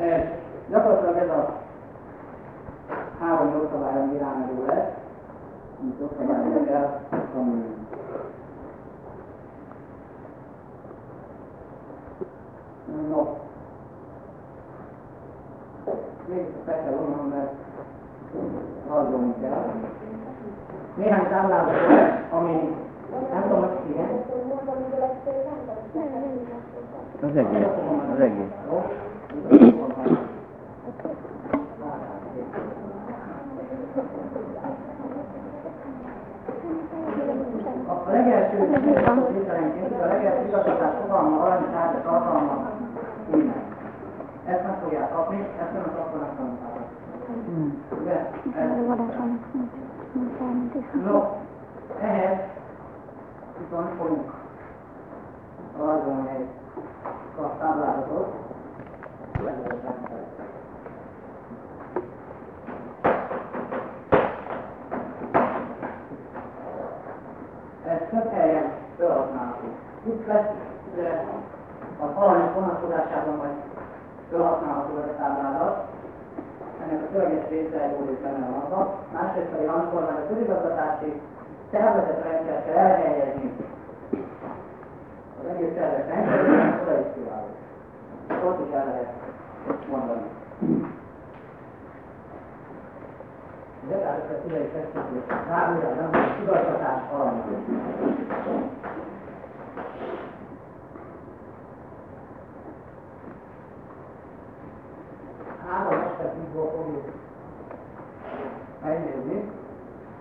Ez, gyakorlatilag ez a három jogszabály, ami rámerül lesz, mint jogszabályok el, ami No. Még fel kell vonnom, mert haladjunk kell. Néhány táblázat, ami nem tudom, hogy igen. Az egész, az egész. Lételenként a legelső igazgatás fogalma aranytárgyak alkalma innen. Ezt meg fogják kapni, ezt nem kapnak tanulára. Ugye? Ez- No, ehhez viszont fogunk rajzolni egy klassz táblázatot. Ez több helyen Itt lesz az alanyok vonatkozásában majd felhasználható ez a táblázat. Ennek a szöveges része egy óvét benne van abban. Másrészt pedig amikor már a közigazgatási szervezet rendszer kell elhelyezni az egész szervezet rendszerben, oda is kiváló. Ott is el lehet mondani. De tehát a szívei feszítő ráújra nem az igazgatás alanyok. Három aspektusból fogjuk megnézni.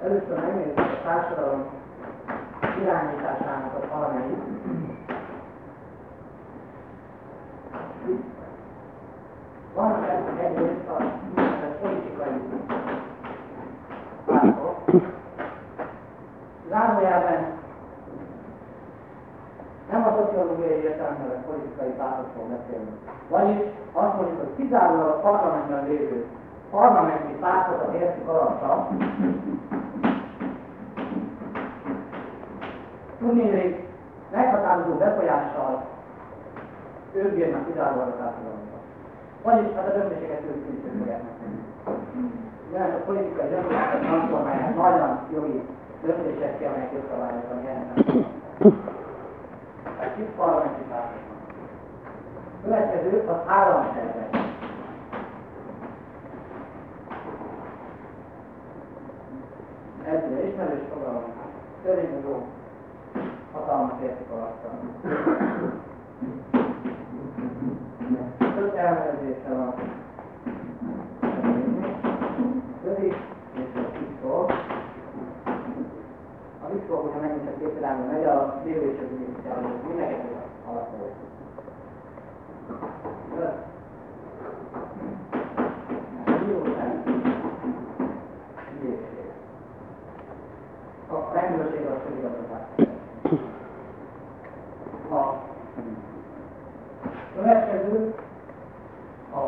Először megnézzük a társadalom irányításának az alameit. Vannak ezek egyrészt a úgynevezett politikai pártok. Zárójelben nem a szociológiai értelemben a politikai beszélünk. Vagyis azt mondjuk, hogy kizárólag a parlamentben lévő parlamenti pártokat értjük alatta, tudnék meghatározó befolyással ők bírnak kizárólag a társadalomban. Vagyis hát a döntéseket ők megtenni. Ugyanis a politikai döntéseket transformálják nagyon jogi döntések ki, amelyek jogszabályokban jelennek. Tehát kis parlamenti pártok. Következő az államszervezet. Ez ugye ismerős fogalom. Törvényhozó hatalmat értik alatta. Több elnevezése van. Közi és a piszkol. A piszkol, hogyha megint csak két irányba megy, a dél és ügyészsel, mindenki alapvető. A rendőrség az közigazgatás. A következő a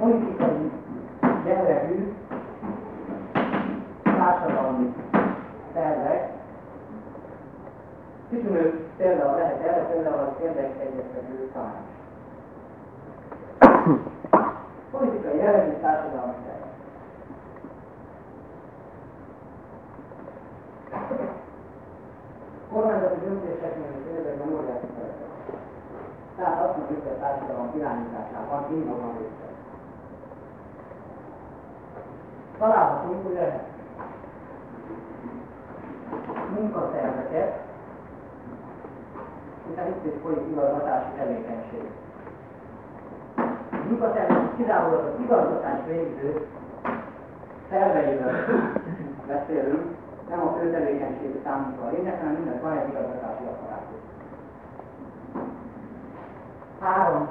politikai jellegű társadalmi szervek, kitűnő például lehet erre például az érdekegyeztető tanács. Politikai jellegű társadalmi szervek. Kormányzati döntéseknél is érdekben óriási szerepet. Tehát azt mondjuk, hogy a társadalom irányításában van a része. Találhatunk ugye munkaszerveket, hiszen itt is folyik igazgatási tevékenység. A munkaszervezet kizárólag az igazgatás végző szerveiről beszélünk, nem a fő tevékenységű számunkra a lényeg, hanem minden van egy igazgatási apparátus. Három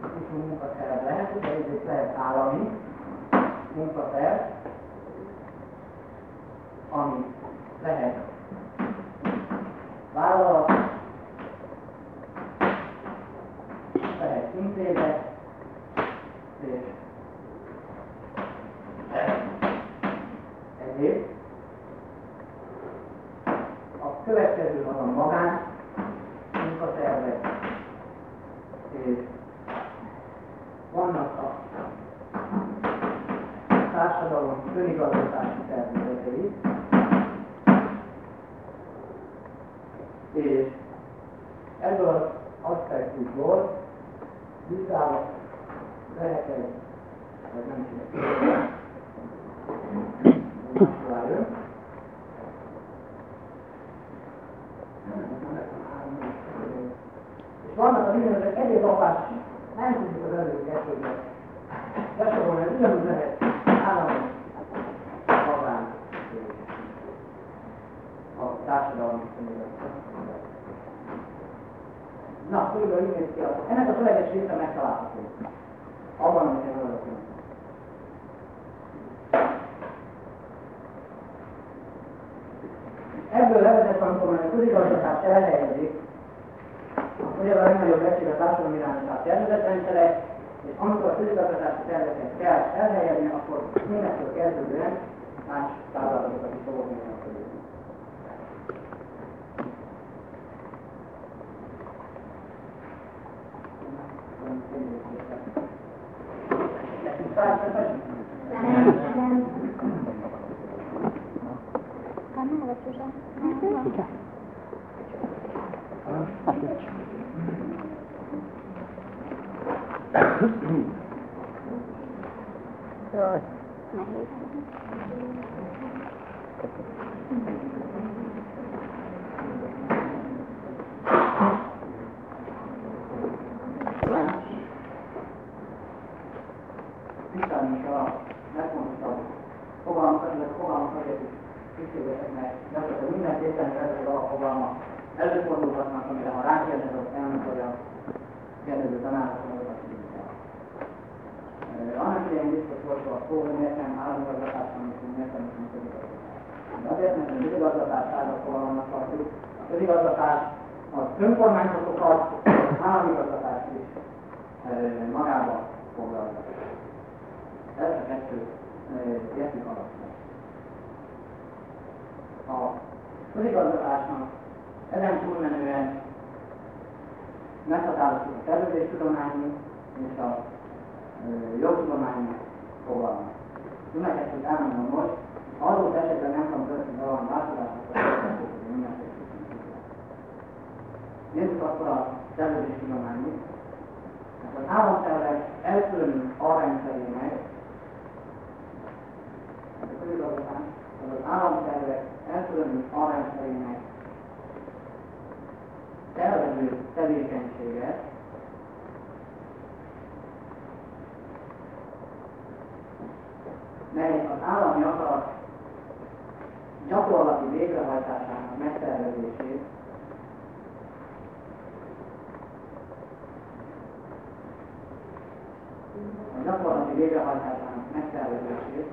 típusú munkaszerv lehet, ugye egyrészt lehet állami munkaszerv, ami lehet vállalat, és, Ezért a következő van a magán munkatervek. Vannak a társadalom önigazgatási tervezetei, és ebből az aspektusból vizsgálat lehet egy, vagy nem tudom, és vannak a mindenek egyéb apás, nem tudjuk az előket, hogy besorolni, hogy ugyanúgy lehet állami magán a társadalmi Na, körülbelül így néz ki az. Ennek a szöveges része megtalálható. Abban, amit én örülök. Ebből levezet, amikor a közigazgatás elhelyezik, ugye a legnagyobb egység a társadalmi irányítás tervezetrendszerek, és amikor a közigazgatási terveket kell elhelyezni, akkor mindenkor kezdődően más táblázatokat is fogok menni a közül. Jaj. Tisztelni kell a legfontosabb fogalmakat, illetve fogalmakat, hogy kísérletek, mert gyakorlatilag minden tételni ezek a fogalmak előfordulhatnak, amire ha rákérdez, az elmondja, hogy a kérdező tanárosan azokat tudják. Annak idején biztos volt a szó, hogy miért nem államigazgatás, amit miért nem is közigazgatás. De azért, mert a közigazgatás állatfogalomnak tartjuk. A közigazgatás az önkormányzatokat, az államigazgatás is magába foglalja. Ez a kettő értünk alapvetően. A közigazgatásnak ezen túlmenően meghatároztuk a tervezéstudományi és a jogtudományi fogalmat. Mindenkettőt elmondom most, adott esetben nem tudom történni valami változásokat, hogy mindenképpen Nézzük akkor a tervezéstudományi. Hát az államtervek hát a közigazgatás, az az államtervek elkülönült arrendszerének tervező tevékenységet. Mely az állami akarat gyakorlati végrehajtásának megtervezését a gyakorlati végrehajtásának megtervezését,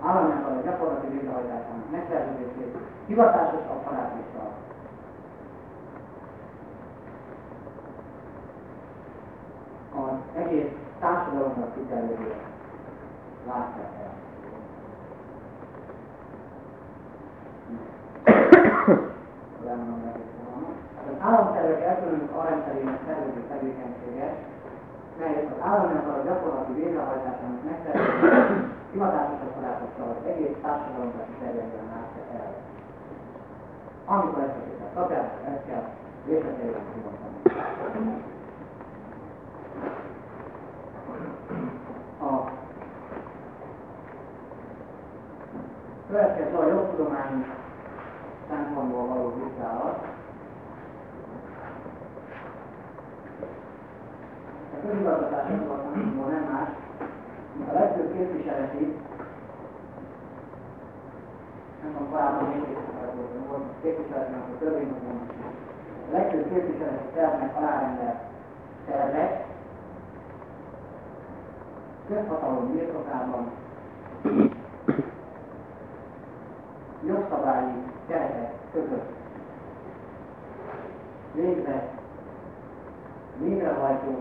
állami akarat gyakorlati végrehajtásának megtervezését hivatásos apparátussal. Az egész társadalomnak kiterjedően látják el. Elmondom meg, hogy fogalmam. Hát az államtervek elkülönült arrendszerének szervező tevékenysége, melyet az államnak a gyakorlati végrehajtásának megtervező hivatásos apparátussal az egész társadalomnak kiterjedően látja el. Amikor ezt a képet kapják, ezt kell részleteiben kimondani. a következő a jogtudományi szempontból való vizsgálat. A közigazgatás szempontból nem más, mint a legfőbb képviseleti, nem tudom, korábban még képviselet volt, képviseletnek a törvényhozón, a legfőbb képviseleti szervnek alárendelt szervek, közhatalom birtokában jogszabályi keretek között végre végrehajtó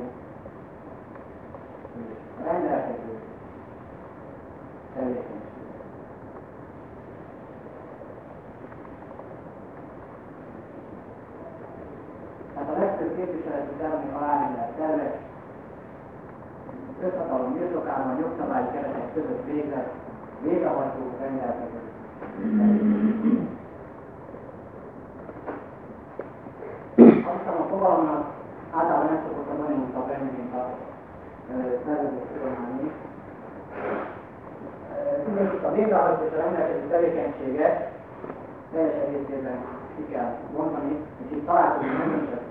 és rendelkező tevékenység. Tehát a legfőbb képviseleti termi alárendelt tervek közhatalom birtokában jogszabályi keretek között végre végrehajtó rendelkezés. Aztán a fogalomnak általában nem szokott a bonyolultabb lenni, mint a szervező tudományi. Mindenkit a végrehajtásra rendelkező tevékenységet teljes egészében ki kell mondani, és itt találkozunk megint csak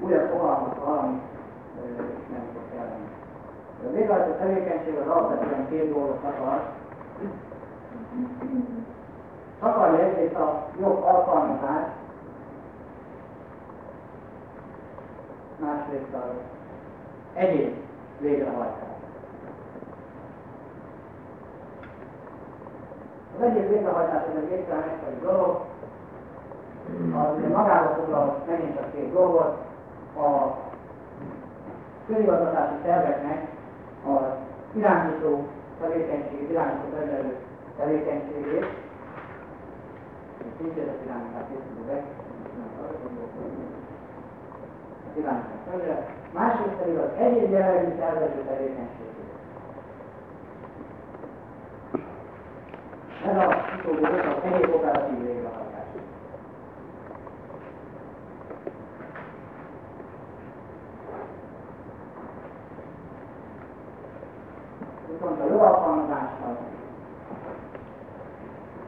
újabb fogalmat valami nem fog kelleni. A végrehajtó tevékenység az alapvetően két dolgot akar. Akarja egyrészt a jobb alkalmazást, másrészt az egyéb végrehajtás. Az egyéb végrehajtás ez egy végtelen egyszerű dolog, az magába foglal megint csak két dolgot, a közigazgatási szerveknek az irányító tevékenység, irányító területű tevékenységét, és nincs ez az irányítás az irányítás terület, másrészt pedig az egyéb jellegű szervező tevékenységét. Ez a utóbbi az egyéb operatív végrehajtás. viszont a jogalkalmazásnak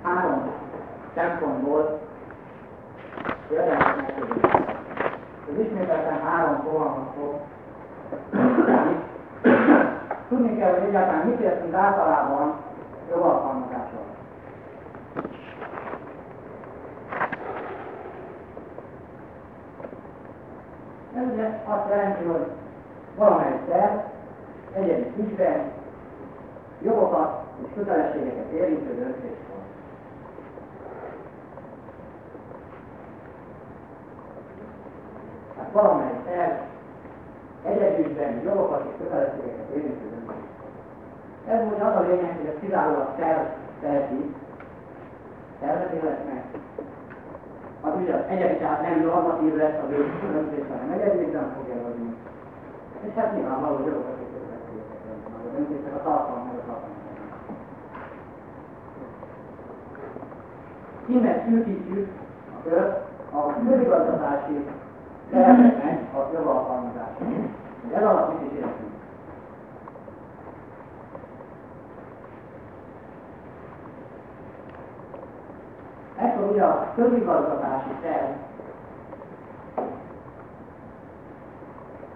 három szempontból érdemes megközelíteni. Ez ismételten három fogalmat fog Tudni kell, hogy egyáltalán mit értünk általában jogalkalmazással. Ez ugye azt jelenti, hogy valamelyik szerv egyedi ügyben jogokat és kötelességeket érintő döntés van. Tehát valamely szerv egyedülben jogokat és kötelességeket érintő döntés Ez úgy az a lényeg, hogy ez kizárólag szerv teheti, szervet életnek, az ugye egyedi, tehát nem normatív lesz a döntés, hanem egyedülben fogja hozni. És hát nyilvánvaló jogokat és kötelességeket a döntésnek a tartalma innen szűkítjük a kört a közigazgatási szerveknek a jogalkalmazását. Ez alatt mit is értünk. Ekkor ugye a közigazgatási szerv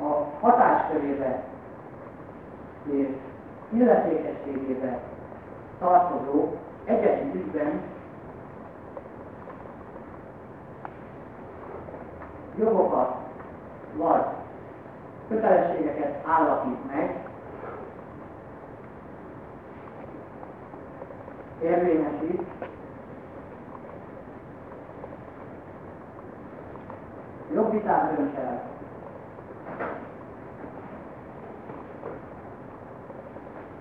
a hatáskörébe és illetékességébe tartozó egyes ügyben jogokat vagy kötelességeket állapít meg, érvényesít, jogvitát dönt el,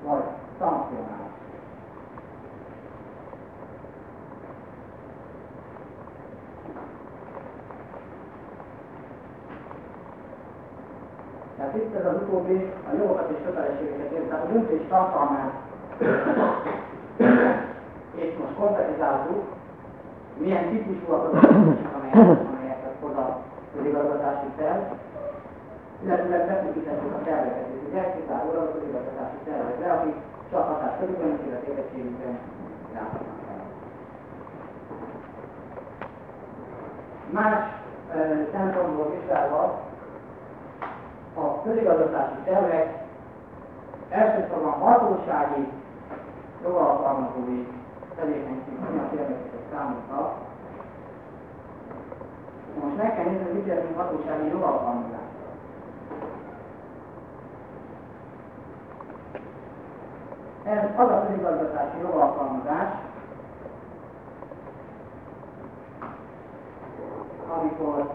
vagy szankcionál. Tehát itt ez az utóbbi a jogokat és kötelességeket ér, tehát a döntés tartalmát és most konkretizáltuk, milyen típusúak az döntések, amelyek, amelyeket hoz a közigazgatási szerv, illetve befekítettük a szerveket, és ugye kizárólag a közigazgatási szervekre, akik csak hatás körülbelül a érettségükben járhatnak el. Más e, szempontból vizsgálva a közigazgatási tervek elsősorban hatósági jogalkalmazói tevékenység miatt érdekesek számunkra. Most meg kell nézni, hogy mit jelent hatósági jogalkalmazás. Ez az a közigazgatási jogalkalmazás, amikor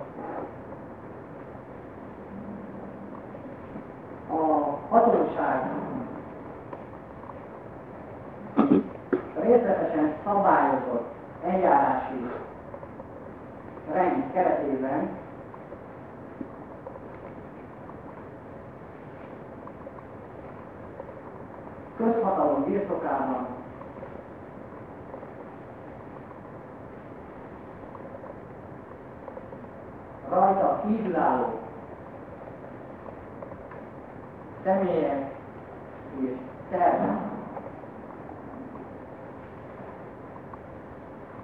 a hatóság részletesen szabályozott eljárási rend keretében közhatalom birtokában. Rajta kívülálló személyek és tervek.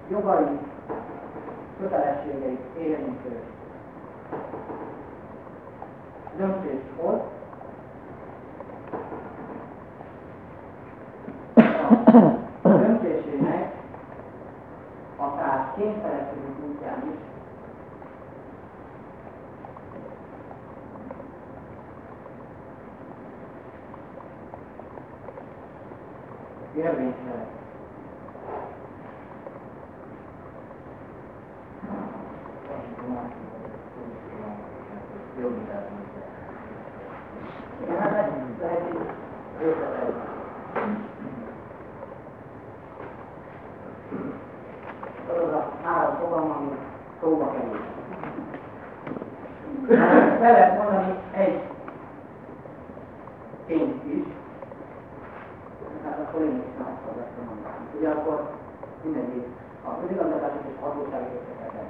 Jogai, kötelességeit érintő döntést hoz, döntésének akár kényszerességük útján is érvénytelen. Igen, hát lehet így részletezni. Az a három fogalom, ami szóba kerül. Be lehet mondani egy tényt is, tehát akkor én is nem akarok ezt mondani. Ugye akkor mindegyik a közigazgatások és összeketek.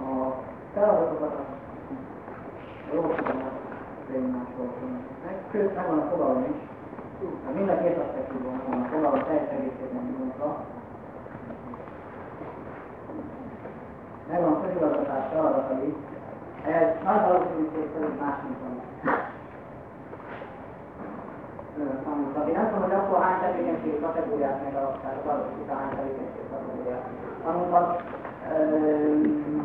A feladatokat a jóságnak másról meg, sőt, megvan a fogalom is, Hát mind a két aspektusban van a fogalom teljes egészében nyújtva. Megvan a közigazgatás feladatai, ez nagy valószínűség szerint más, mint a tanultak. Én nem tudom, hogy akkor hány tevékenység kategóriát meg a tehát az adott után hány tevékenység kategóriát tanultak.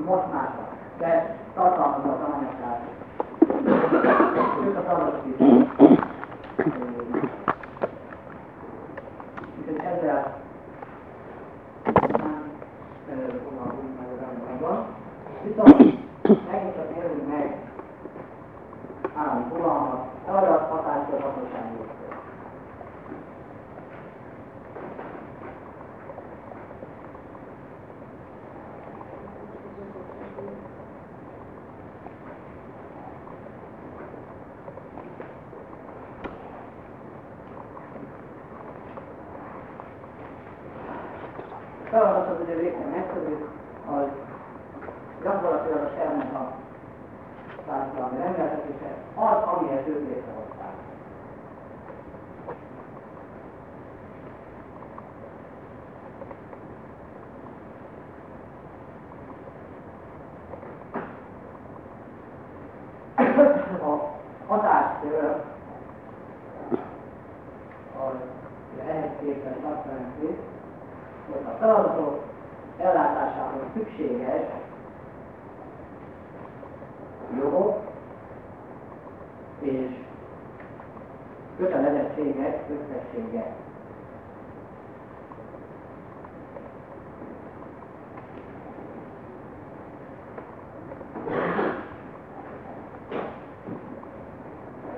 Most másra, de tartalmazza az anyagát. Ők a feladatok is. Úgyhogy ezzel megvan. Viszont megint csak nézzük meg állami fogalmat, arra a hatáskör hatósági jogkör. Feladatot ugye végén egyszerű, az gyakorlatilag a a társadalmi rendelkezése az, amihez ők létrehozták. A hatáskör az ugye ehhez képest azt jelenti, hogy a feladatok ellátásához szükséges jogok és kötelezettségek összessége.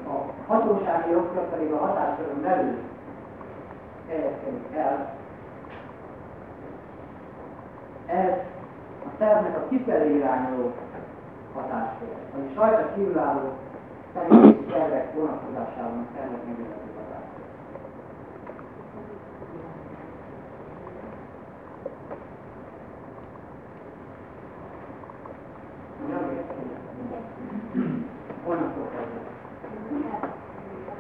A hatósági jogkör pedig a hatáskörön belül helyezkedik el ez a szervnek a kifelé irányuló hatáskör, vagyis rajta kívülálló személyi szervek vonatkozásában a szervek megillető hatáskör. Onnantól kezdve.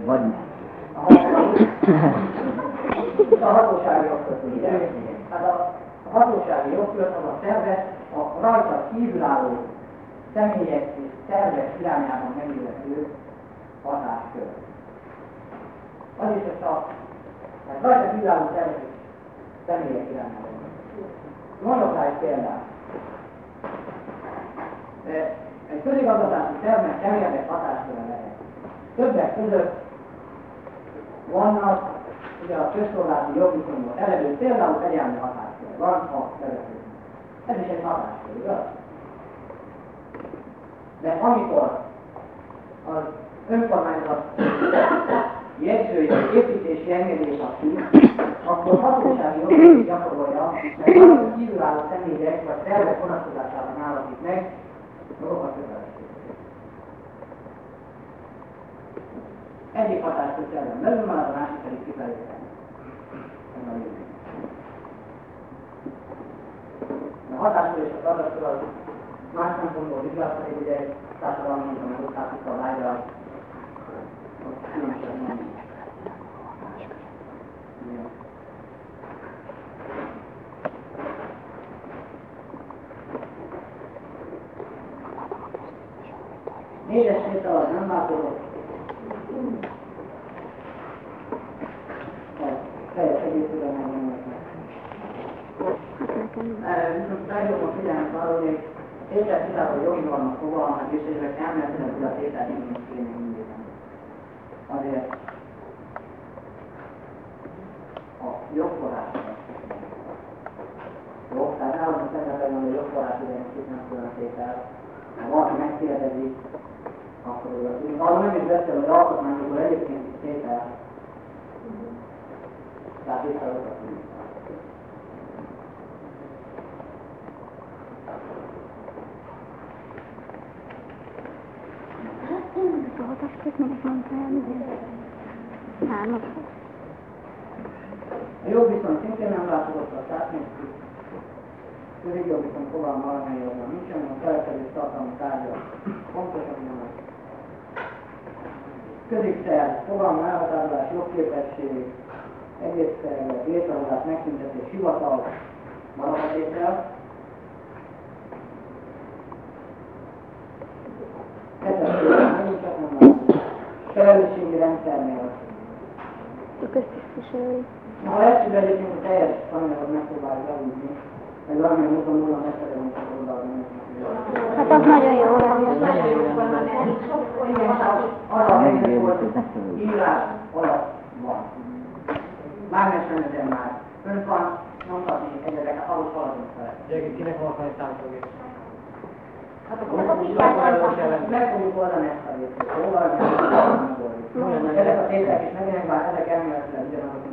Vagy A hatósági- a hatósági jogkör, ugye? Hát a a hatósági jogkör az a szervet a rajta kívülálló személyek és szervek irányában megillető hatáskör. Az is ezt a tehát rajta kívülálló szervek és személyek irányában. Mondok rá egy példát. E, Egy közigazgatási szervnek keményebb hatásköre lehet. Többek között vannak ugye a közszolgálati jogviszonyból eredő például fegyelmi hatáskör van a szereplő. Ez is egy hatáskör, igaz? De amikor az önkormányzat jegyzői építési engedélyt ad ki, akkor hatósági jogot gyakorolja, mert kívülálló személyek vagy szervek vonatkozásában állapít meg jogokat kötelességeket. Egyik hatáskörzetben belül marad, a másik pedig kifelé. A hatáskör és a feladatkör az más szempontból vizsgálat, pedig ugye társadalmi, meg osztályok a vágyra, ott különbség nem. Tétel az nem változott. Teljes megnyomnak meg. Viszont felhívom figyelmet arra, hogy a tétel tisztában jogi vannak fogalmak, és ezek elméletileg hogy a tételt nem kéne mindig. Azért a jogforrás. Jó, tehát állandóan szerepelni, hogy a jogforrás nem tudom tétel. Ha valaki megkérdezi, akkor tudjuk. Arra nem is beszél, hogy alkotmányokból egyébként tétel. Tehát itt. A. A jogviszony szintén nem változott, azt átnéztük. Közigjogiszony fogalma valamely jogban nincsen, a felkelés tartalmi tárgya pontosan nem. Közigszerv, fogalma elhatárolás, jogképesség, egészszerűen, létrehozás, megszüntetés, hivatal, maradatétel. Felelősségi rendszernél A köztisztviselői. Ha egyébként a teljes tananyagot megpróbáljuk elúzni, meg valamilyen módon nulla megfelelően csak oldalni. Hát az nagyon jó lenne. Arra a helyzet volt, hogy írás alatt van. Mágnes ezen már fönt van, nyomtatni egyedek, ahhoz haladunk vele. Gyerek, kinek van a számítógép? Hát akkor meg fogjuk- meg fogjuk oldani ezt a részét. Jó, valami megoldjuk. Ezek a tételek is megjelennek, bár ezek elméletileg ugyanazok,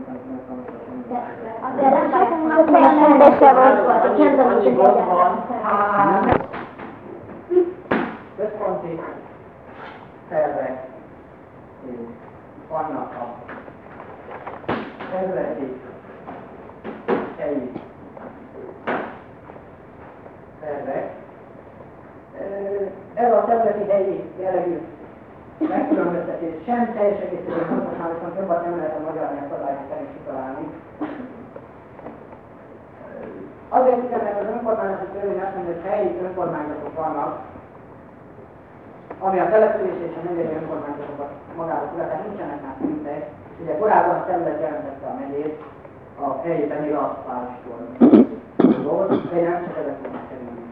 mint amit megtanultak. Azért nem csak olyan rendese volt, hogy nem tudom, hogy központi szervek és vannak a területi helyi szervek. Ö, Ez a területi helyi jellegű megkülönböztetés sem teljes egészében fontos, már viszont jobban nem lehet a magyar nyelvszabályok szerint kitalálni. Azért igen, mert az önkormányzati törvény azt mondja, hogy helyi önkormányzatok vannak, ami a település és a megyei önkormányzatokat magába fogja, tehát nincsenek már szintek. Ugye korábban a terület jelentette a megyét, a helyi pedig a várostól volt, de nem csak ezek fognak kerülni.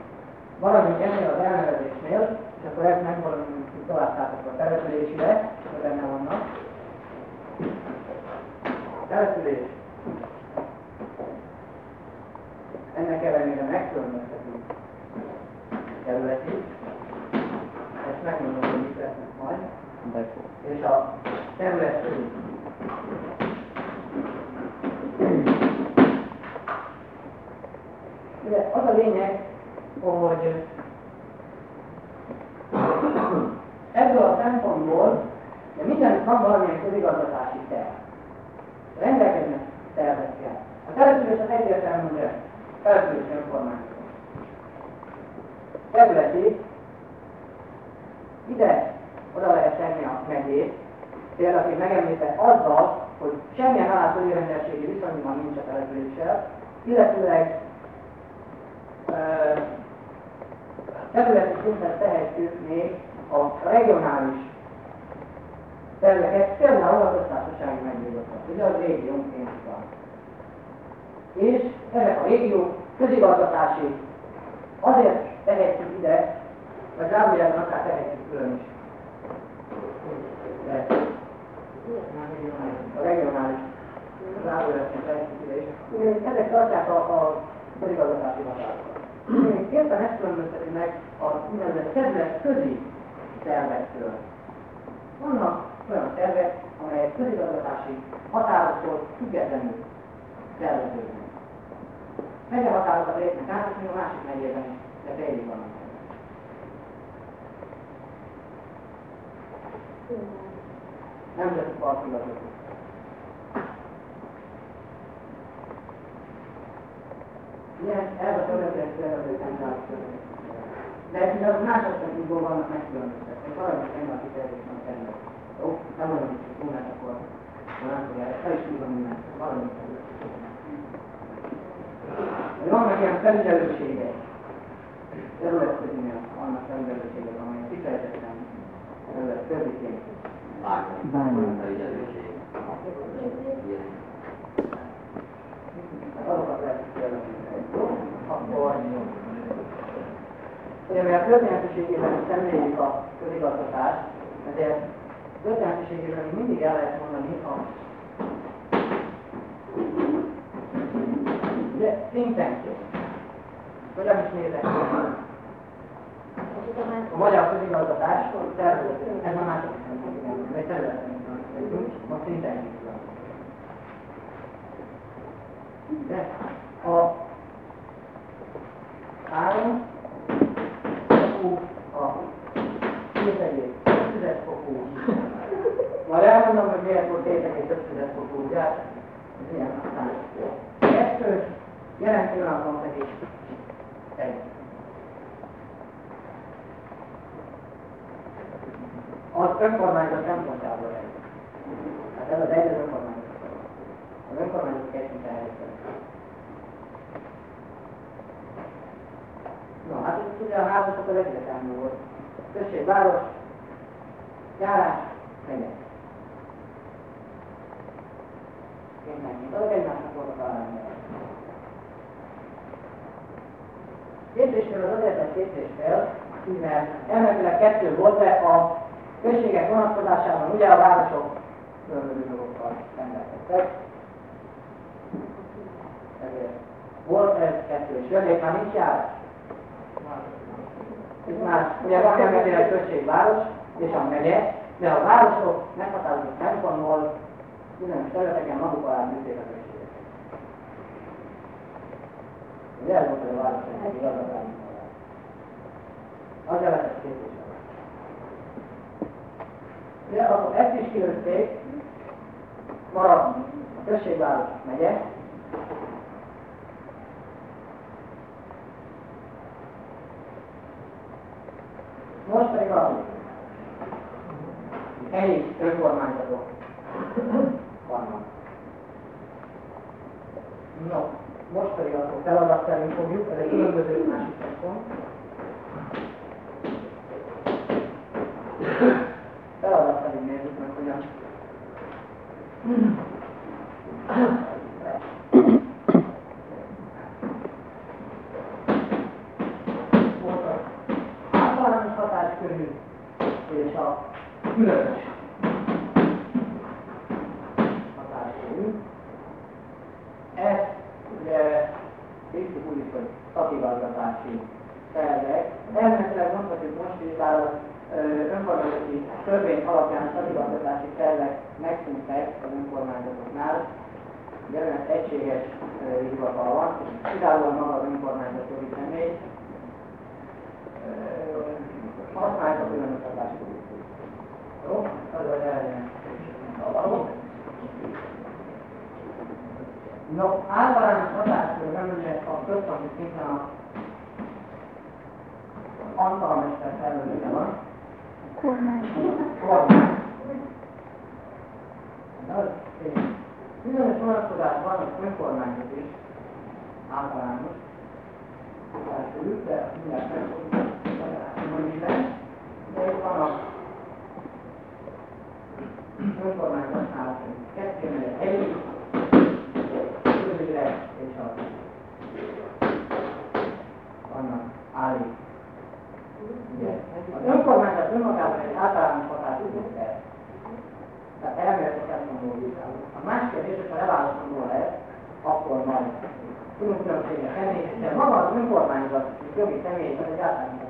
Maradjunk ennél az elnevezésnél, és akkor ezt megvalósítjuk tovább tátok a településre, benne vannak. Település. Ennek ellenére megkülönböztetünk területi, ezt megmondom, hogy mit lesznek majd, és a terület körül. Ugye az a lényeg, hogy ebből a szempontból de mindenütt van valamilyen közigazgatási terv. Rendelkeznek tervekkel. A település az egyértelmű, hogy település önkormányzat. Területi, ide oda lehet tenni a megyét, például, aki megemlített azzal, hogy semmilyen állátszói rendelségi viszonyban nincs a településsel, illetőleg területi szinten tehetjük még a regionális területeket, például a köztársasági megbízottak, ugye az régiónként van. És ezek a régiók közigazgatási azért tehetjük ide, vagy zárójelben akár tehetjük külön is. A regionális zárójelben tehetjük ide is. Ezek tartják a, a közigazgatási határokat. Éppen ezt különbözteti meg a úgynevezett terület közi szervektől. Vannak olyan szervek, amelyek közigazgatási határoktól függetlenül szerveződnek. Megye határokat lépnek át, és még a másik megyében is, de félig vannak. nemzeti parkigazgató. Ilyen, ez a területek szervező tenderáció. De ez az másodszakból vannak megkülönböztetve. Valami tegnap kifejezés van terület. Ó, nem olyan, hogy túlnát akkor nem tudja, fel is tudom mindent, valami Vannak ilyen felügyelőségek, területközinek vannak felügyelőségek, amelyek kifejezetten terület közítjék. Azokat lehet kijelenteni. Jó? Akkor Ugye mivel történetiségében szemléljük a közigazgatást, ezért történetiségében mindig el lehet mondani a ugye, szintenként. Hogyan is nézek a magyar közigazgatás terület, ez a másik szempont, egy területen a szintenként. De a három fokú a két egész öt fokú. Majd elmondom, hogy miért volt két egész öt fokú, ugye? Ez milyen aztán. Kettő, jelen pillanatban pedig egy. Az önkormányzat szempontjából egy. Hát ez az egy az önkormányzat. Az önkormányzat kettőt elhelyezett. No, hát ez ugye a házasok az egyértelmű volt. Község, város, járás, megyek. Mindenki. Azok egymásnak voltak arányok. Képzésfél az azért lett képzésfél, mert elméletileg kettő volt, de a községek vonatkozásában ugye a városok különböző dolgokkal rendelkeztek. Ezért volt ez kettő, és jövők már nincs járás. Itt már, ugye van elméletileg községváros és a megye, de a városok meghatározott szempontból bizonyos területeken maguk alá műték a községeket. Ugye ez volt a város egy igazgatási Az lehetett képviselő. Ugye akkor ezt is kilőtték, marad a községváros megye, Most pedig az helyi önkormányzatok vannak. No, most pedig akkor feladatszerűen fogjuk, ez egy különböző másik szempont. Feladatszerűen nézzük meg, hogyan. általános hatáskörű és a különös hatáskörű. Ez ugye végzik úgy is, hogy szakigazgatási szervek. Elméletileg mondhatjuk most az önkormányzati törvény alapján szakigazgatási szervek megszűntek az önkormányzatoknál, olyan egységes hivatal van, és kizárólag maga az önkormányzat jogi személy, használják a hatáskörét. Jó? Az a elején. No, általános hatáskörben ugye a központi szinten a antalmester felelőse van. Kormány. Kormány. Bizonyos vonatkozásban az önkormányzat is általános de mindjárt megfogjuk minden, de itt van a önkormányzatnál kettő megyek helyi, közügyre és a vannak állít. Az önkormányzat önmagában egy általános hatású kell. Tehát elméleti szempontból vizsgálunk. A más kérdés, hogyha leválasztandó lehet, akkor majd tudunk különbséget tenni, de maga az önkormányzat, jogi személy, az egy általános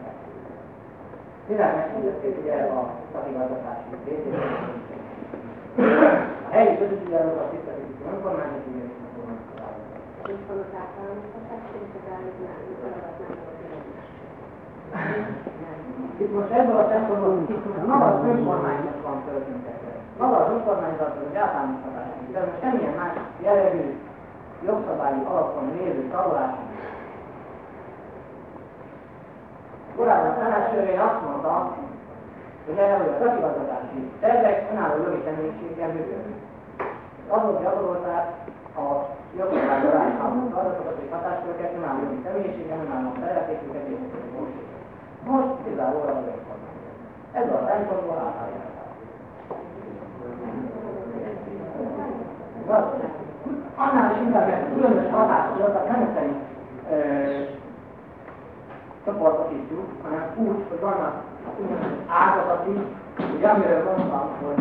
mivel megszülették ugye a szakigazgatási részét, a helyi közösségjárokat tisztelik az önkormányzati résznek Itt most ebből a szempontból maga az önkormányzat van töltüntetve. maga az önkormányzat az általánosítás, de most semmilyen más jellegű jogszabályi alapon lévő tanuláson. A tanácsőrén azt mondta, hogy erre a közigazgatási tervek önálló jogi személyiséggel működnek. Azon gyakorolták a jogszabály arányában adatokat és hatásköröket, önálló jogi személyiséggel, önálló szerepésüket és most kizárólag az önkormányzat. Ez a szempontból általános. annál is inkább mert különböző hatásokat nem szerint csoportosítjuk, hanem úgy, hogy vannak ágazati, hogy amiről mondtam, hogy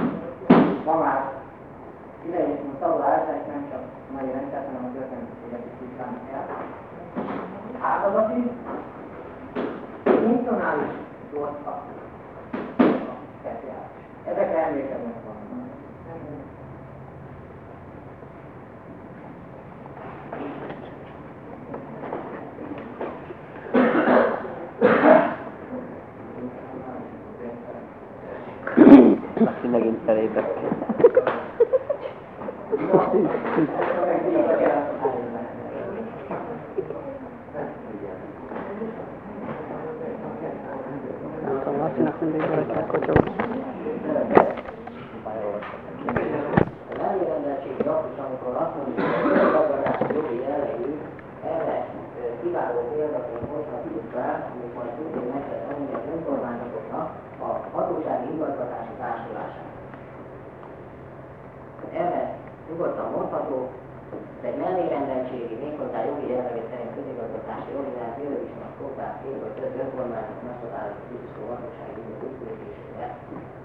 ma már idején a tanulás, de nem csak mai rendszer, hanem a történetséget is vizsgálni kell. Ágazati, funkcionális gyorsak. Ezekre emlékeznek van. Aki megint felébredt. Nem tudom, Lacinak mindig rajta a kocsog. Az előrendeltség gyakorlat, amikor azt mondjuk, hogy a gazdasági jogi jellegű, erre ö, kiváló példaként hozhatjuk fel, amit majd szintén meg kell tanulni az önkormányzatoknak a hatósági igazgatási társulását. Erre nyugodtan mondható, ez egy mellérendeltségi, méghozzá jogi jellegű szerint közigazgatási ordinál periódusnak szokták két önkormányzat meghatározott biztosító hatósági ügyfőzésére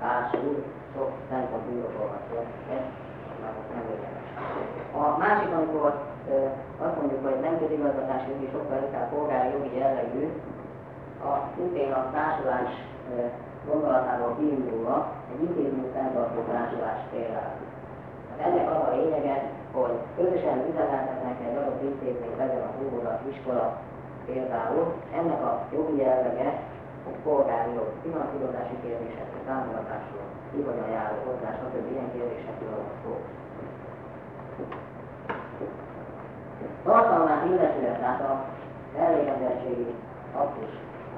társul, sok szempont indokolható, ez már most nem érdemes. A másik, amikor azt mondjuk, hogy nem közigazgatási jogi, sokkal inkább polgári jogi jellegű, a, szintén a társulás ö, gondolatából kiindulva egy intézmény fenntartó társulás például. Hát ennek az a lényege, hogy közösen üzemeltetnek egy adott intézmény, legyen az óvoda, iskola például, ennek a jogi jellege egy polgári jog, finanszírozási kérdésekre, támogatásról, hibagyan járó hozzá, stb. ilyen kérdésekről van szó. Tartalmát illetően, tehát a elvégezettségi aktus,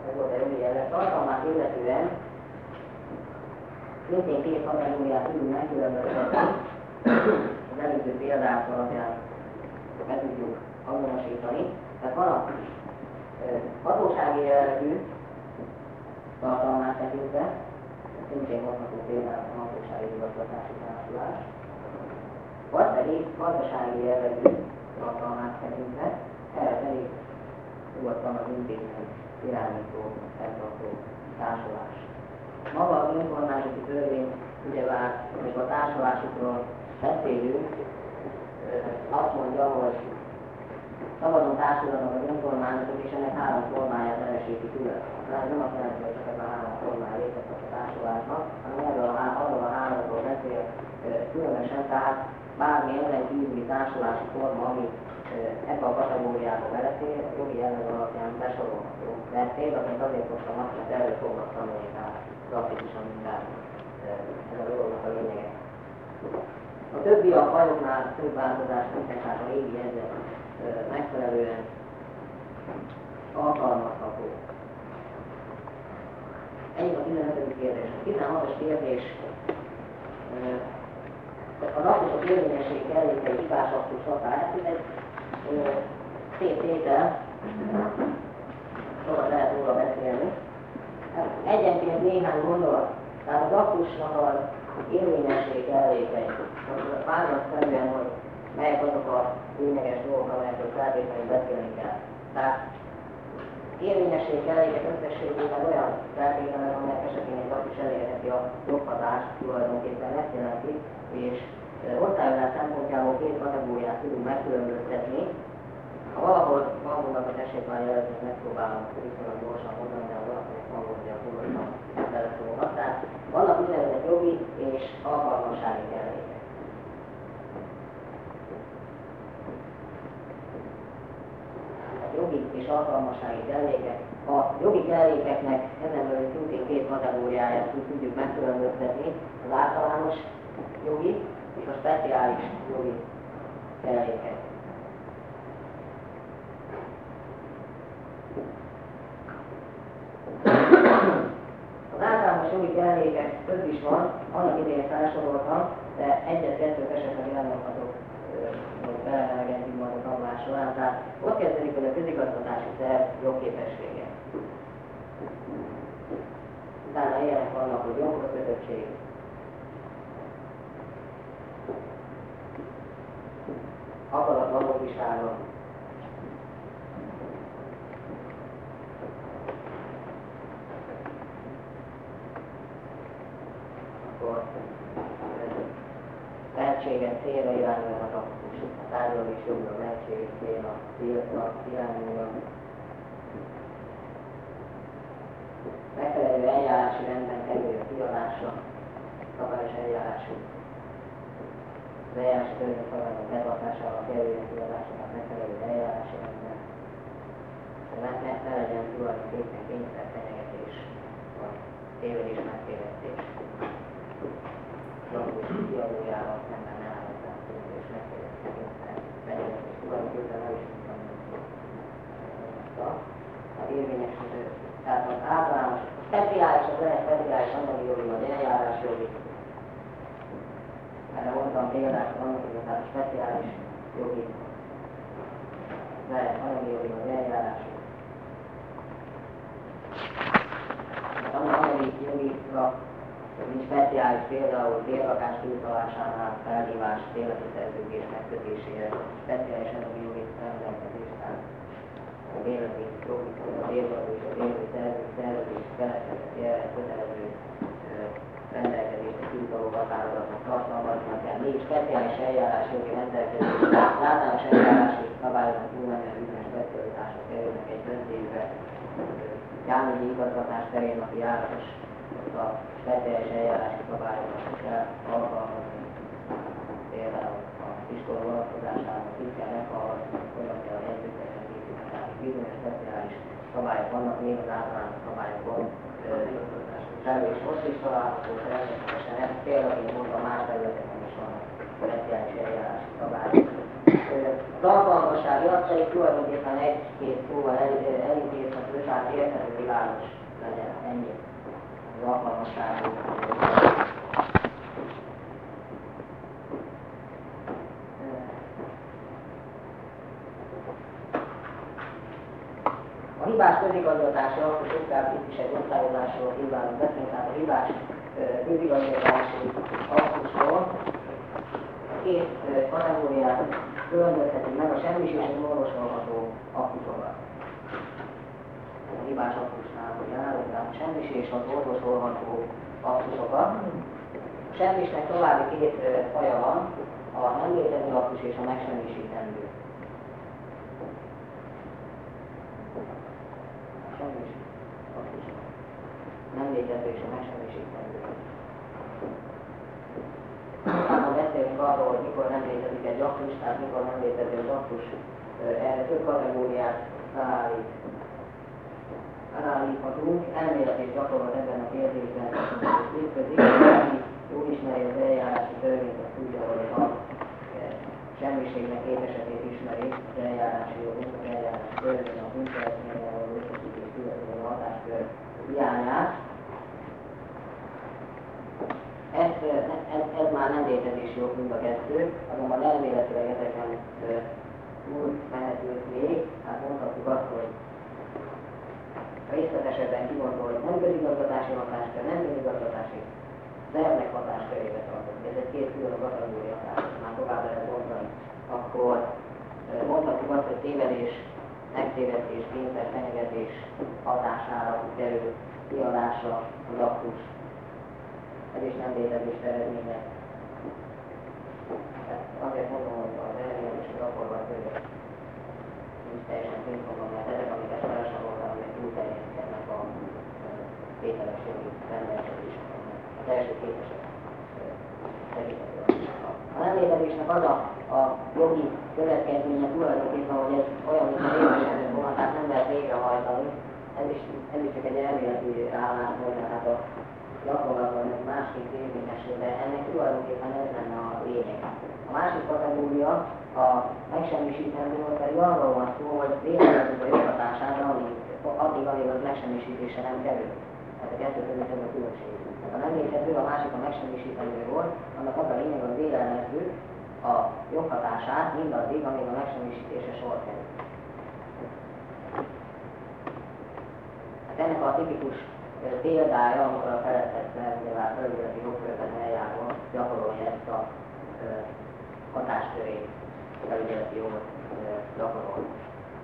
ez volt a jogi jelleg, tartalmát illetően szintén két kategóriát tudunk megkülönböztetni, az előző példák alapján meg tudjuk azonosítani. Tehát van a hatósági jellegű tartalmát tekintve, szintén mondható például a hatósági igazgatási társulás, vagy pedig gazdasági jellegű tartalmát tekintve, erre pedig nyugodtan az intézmény irányító, fenntartó társulás. Maga az önkormányzati törvény, ugyebár, amikor a társulásokról beszélünk, azt mondja, hogy szabadon társulnak az önkormányzatok, és ennek három formáját elesíti külön. Tehát nem azt jelenti, hogy csak ebben a három formája létezhet a társulásnak, hanem erről a, arról a háromról beszél különösen, tehát bármi ezen kívüli társulási forma, ami ebbe a kategóriába belefér, jogi jelleg alapján besorolható. De példaként azért hoztam azt, mert erről fognak tanulni, tehát praktikusan minden ez a dolognak a lényege. A többi a fajoknál több változás tehát a régi ö, megfelelően alkalmazható. Ennyi a 15. kérdés. A 16-os kérdés a lakosok érvényesség kellékei hibásaktus hatály, ez egy szép tétel, sokat lehet róla beszélni. Hát egyenként néhány gondolat. Tehát az aktusnak az érvényesség kellékei. Most válaszszerűen, hogy melyek azok a lényeges dolgok, amelyekről feltétlenül beszélni kell. Tehát érvényesség kellékek összességében olyan feltételek, amelyek esetén egy aktus elérheti a joghatást tulajdonképpen ezt jelenti, és osztályozás szempontjából két kategóriát tudunk megkülönböztetni. Ha valahol van mondatot esélyt már jelezni, megpróbálom viszonylag gyorsan mondani, de az valakinek van gondja, gondoltam beleszólnak. Tehát vannak úgynevezett jogi és alkalmassági kellékek. A jogi és alkalmassági kellékek. A jogi kellékeknek ezen belül szintén két kategóriáját tudjuk megkülönböztetni. Az általános jogi és a speciális jogi kellékek. Az általános jogi kellékek több is van, annak idején felsoroltam, de egyet-kettőt esetleg elmondhatok, hogy belemelegedjünk majd a tanulás során. Tehát ott kezdődik, hogy a közigazgatási szerv jogképessége. Utána ilyenek vannak, hogy jogkötöttség, akarat valósága, akkor lehetséges célra irányulhat a és jogra lehetséges célra, célra irányulhat. Megfelelő eljárási rendben kerül a kiadásra, szabályos eljárású az eljárási törvény szabályok betartásával kerüljön kiadásra, tehát megfelelő eljárási rendben. Ne, ne, legyen tulajdonképpen kényszer fenyegetés, vagy tévedés, megtévesztés lakos kiadójával szemben elhelyezett és fenyegetés tulajdonképpen el is tudtam hát érvényesítő. Tehát az általános, speciális, az lehet speciális anyagi jogi, vagy eljárás jogi. Erre mondtam példát, annak, hogy a speciális jogi, lehet anyagi jogi, vagy eljárás jogi. Tehát anyagi jogira mint speciális például bérlakás túltalásánál felhívás bérleti szerződés megkötéséhez, speciális jogi rendelkezés, tehát a bérleti jogi, a bérleti és a bérleti szerződés kötelező rendelkezést a túltaló határozatot tartalmaznak kell. Még speciális eljárás jogi rendelkezés, általános eljárási szabályokon túlmenően bizonyos specialitások kerülnek egy döntésbe, járműgyi igazgatás terén, aki járatos a speciális eljárási szabályokat kell alkalmazni. Például a iskola vonatkozásában ki kell meghallgatni, hogyan kell a jegyzőkönyvet készíteni, bizonyos speciális szabályok vannak, még az általános szabályokon felül és most is található természetesen, ez példaként mondtam, más területeken is van speciális eljárási szabályok. Az alkalmassági adatai tulajdonképpen egy-két szóval elintézhető, tehát érthető világos legyen ennyi az alkalmasságú. A hibás közigazgatási alkotás inkább itt is egy osztályozásról kívánunk beszélni, tehát a hibás közigazgatási alkotásról két kategóriát különböztetünk meg a semmis és az orvosolható aktusokat. A hibás aktusnál, hogy tehát semmis és az orvosolható aktusokat. A semmisnek további két faja van, a nem létező aktus és a megsemmisítendő. semmis aktus. Nem létező és a megsemmisítendő. Utána beszélünk arról, hogy mikor nem létezik egy aktus, tehát mikor nem létező az aktus. Erre több kategóriát felállít. Felállíthatunk. Elmélet és gyakorlat ebben a kérdésben működik. Aki jól ismeri az eljárási törvényt, azt tudja, hogy a semmiségnek két esetét ismeri az eljárási jogunk, az eljárási törvény, a bűncselekménye való összefüggés a hatáskör hiányát. Ez, ez, ez már nem létezési jog mind a kettő, azonban elméletileg ezeken túl mehetünk még, hát mondhatjuk azt, hogy részletesebben kigondolt nem közigazgatási hatáskör, nem közigazgatási szervnek hatáskörébe tartozik. Ez egy két külön kategória, tehát már tovább lehet mondani. Akkor mondhatjuk azt, hogy tévedés, megtévesztés, kényszer, fenyegetés hatására kerül kiadásra az aktus ez is nem létezés eredménye. Azért mondom, hogy az eredményes gyakorlat nincs teljesen pingpongom, mert ezek, amiket felsoroltam, túlterjeszkednek a tételes jogi rendelkezéseknek. Az a nem létezésnek az a, a jogi következménye tulajdonképpen, hogy ez olyan, mint a rémes volna, tehát nem lehet végrehajtani. Ez is, ez is csak egy elméleti álláspont, tehát a gyakorlatban ez másképp érvényesül, de ennek tulajdonképpen ez lenne a lényeg. A másik kategória, a megsemmisítendő, pedig arról van szó, hogy létrehozzuk a joghatását, addig, amíg az megsemmisítése nem kerül. Tehát a kettő között ez a különbség. Tehát a létező, a másik a megsemmisítendő volt, annak az a lényeg, hogy vélelmezzük a joghatását mindaddig, amíg a megsemmisítése sor kerül. Hát ennek a tipikus példája, amikor a ugye már felületi jogkörben eljárva gyakorolja ezt a hatáskörét, felügyeleti jogot gyakorol.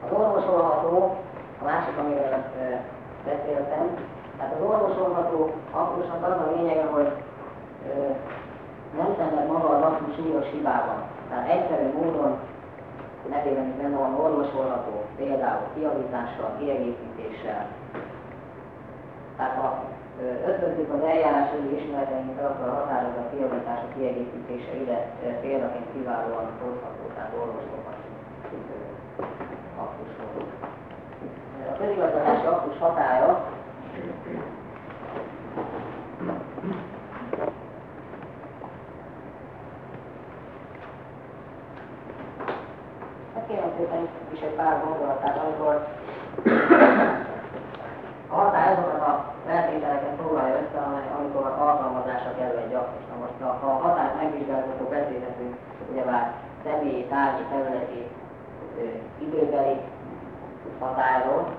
Az orvosolható, a másik, amiről beszéltem, tehát az orvosolható aktusnak az a lényege, hogy nem szenved maga az aktus súlyos hibában. Tehát egyszerű módon nevében is benne van orvosolható, például kiavítással, kiegészítéssel, tehát ha ötvözik az eljárásjogi ismereteinket, akkor a határozat kiavítása, kiegészítése ide példaként kiválóan hozható, tehát orvosolható aktusról. A közigazgatási aktus hatája Szépen is egy pár gondolatát, amikor a hatály azokat a feltételeket foglalja össze, amikor alkalmazásra kerül egy aktus. Na most ha a hatályt megvizsgáljuk, akkor beszélhetünk ugyebár személyi, tárgyi, területi, időbeli hatályról,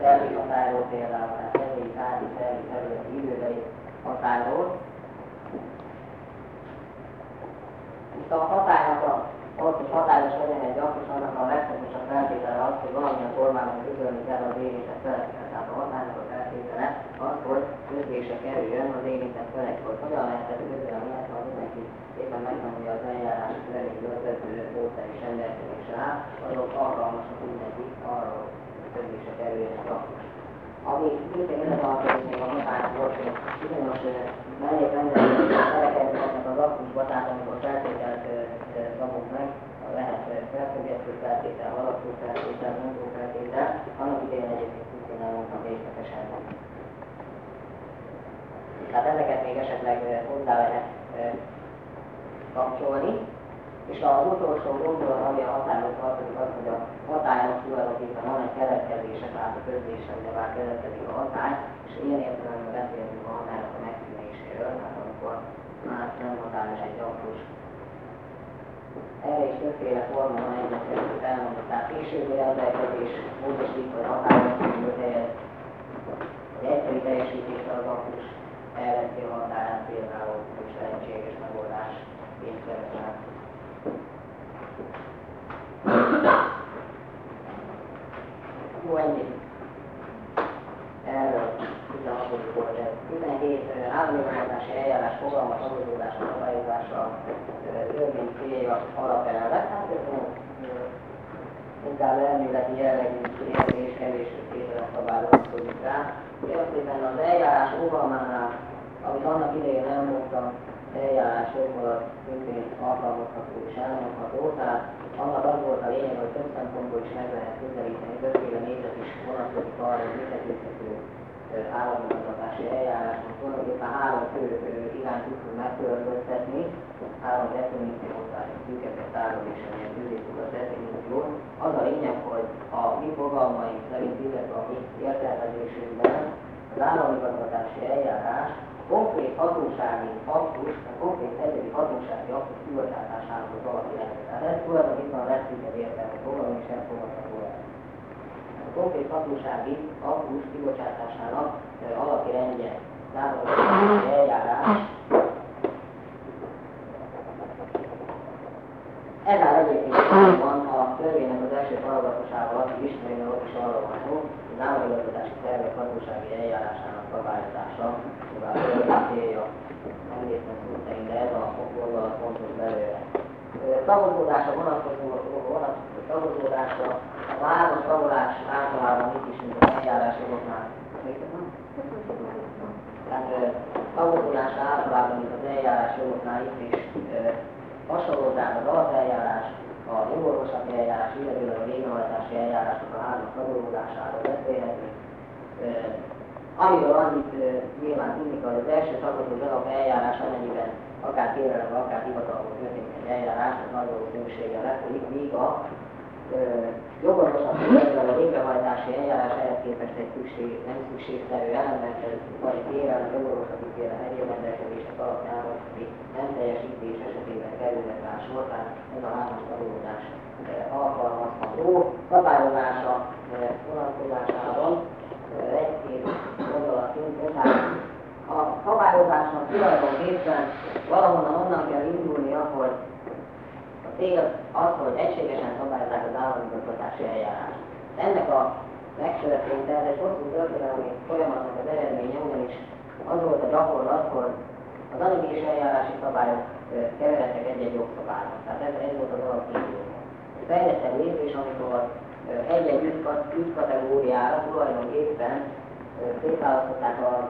szervi hatályról például, tehát személyi, tárgyi, szervi, területi, időbeli hatályról. Itt a hatálynak a az, hogy hatályos legyen egy aktus, annak a legfontosabb feltétele az, hogy valamilyen formában közölni kell az érintett feleket. Tehát a hatálynak a feltétele az, hogy közlése kerüljön az érintett felek, hogy hogyan lehet ezt közölni, ezt ha mindenki éppen megtanulja az eljárás szerint vezető módszer és rendelkezésre áll, azok alkalmasak mindenki arra, hogy közlése kerüljön az aktus. Ami szintén ide tartozik még a hatásból, hogy bizonyos mellékrendelések telekedhetnek az aktusba, tehát amikor feltételt szabunk meg, lehet felfüggesztő feltétel, alapú feltétel, mondó feltétel, annak idején egyébként szintén elmondtam részletesen. Tehát ezeket még esetleg hozzá lehet kapcsolni. És az utolsó gondolat, ami a hatályhoz tartozik, az, hogy a hatálynak tulajdonképpen van egy keletkezése, tehát a közlése, ugye már keletkezik a hatály, és ilyen értelemben beszélünk a hatálynak a megszűnéséről, tehát amikor már hatályos egy aktus. Erre is többféle forma van egyet elmondott, tehát későbbi rendelkezés módosít, vagy hatályos helyez, egy egyszerű teljesítésre az aktus elveszi a hatályát például, és lehetséges megoldás kényszeresen. Jó, ennyi. 16. volt ez. 17 állami eljárás fogalmas adózódása, szabályozása, törvény célja alapelvek. Hát ez inkább elméleti jellegű és kevés szabályozik rá. Kérdésben az eljárás fogalmánál, amit annak idején elmondtam, eljárás jogból szintén alkalmazható és elmondható, tehát annak az volt a lényeg, hogy több szempontból is meg lehet közelíteni, többféle nézet is vonatkozik arra, hogy működtető államigazgatási eljárásnak tulajdonképpen három fő irányt tudunk megkülönböztetni, három definíciót, tehát szűkeket tárol és ilyen bővítjük a definíciót. Az a lényeg, hogy a mi fogalmaink szerint, illetve a mi értelmezésünkben az államigazgatási eljárás konkrét hatósági aktus, a konkrét egyedi hatósági aktus kibocsátásának az alapjelent. Tehát ez tulajdonképpen a legszűkebb értelme fogalom, és elfogadható el. A konkrét hatósági aktus kibocsátásának alapi rendje, zárójelentő eljárás, Ez áll egyébként van a törvénynek az első paragrafusával, aki ismeri, ott is arról van szó, hogy államigazgatási szervek hatósági eljárásának szabályozása, mivel a célja. Nem részben szó szerint, de ez a fontos belőle. Tagozódásra vonatkozó, vonatkozó tagozódásra, a város tagolás általában itt is, mint az eljárás jogoknál. Tehát tagozódás általában, mint az eljárás jogoknál itt is hasonlózás az alapeljárás, a jogorvoslati eljárás, illetve a végrehajtási eljárásnak a három tagolódásáról beszélhetünk. Amiről annyit nyilván tudni kell, hogy az első alap eljárás amennyiben akár kérelem, akár hivatalból történik egy eljárás, ez nagy valószínűséggel lefolyik, míg a jogosan a végrehajtási eljárás ehhez képest egy szükség, nem szükségszerű elem, mert ez vagy egy kérelem, jogorvoslati kérelem, egyéb rendelkezések alapján, ami nem teljesítés esetében kerülnek rá sor, tehát ez a hármas tanulódás alkalmazható. Szabályozása vonatkozásában egy-két gondolatunk, tehát a szabályozásnak tulajdonképpen valahonnan onnan kell indulni, ahol a cél az, hogy egységesen szabályozzák az államigazgatási eljárást. Ennek a megtörtént, ez egy hosszú történelmi folyamatnak az eredménye, ugyanis az volt a gyakorlat, hogy az anyagi és eljárási szabályok keveredtek egy-egy jogszabálynak. Tehát ez, ez volt az alapító. Fejlettebb lépés, amikor egy-egy ügykategóriára tulajdonképpen szétválasztották az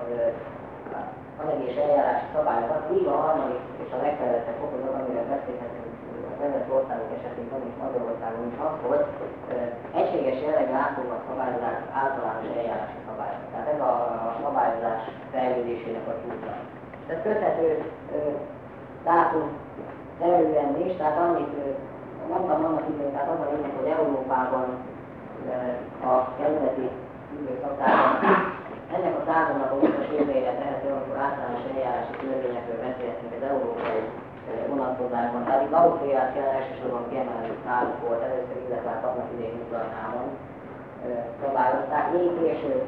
anyagi és eljárási szabályokat, így a harmadik és a legfejlettebb fokozat, amiről beszélhetünk az vezet országok esetében is Magyarországon is az, hogy egységes jellegű átfogó szabályozás általános eljárási szabályok. Tehát ez a, szabályozás fejlődésének a csúcsa. Ez köthető dátum erően is, tehát annyit mondtam annak idején, tehát az a lényeg, hogy Európában a kezdeti időszakában ennek a századnak a 20-as évére tehető, amikor általános eljárási törvényekről beszélhetünk az európai vonatkozásban. Tehát itt Ausztriát kell elsősorban kiemelni náluk volt először, illetve hát annak idején Ukrajnában szabályozták. Még később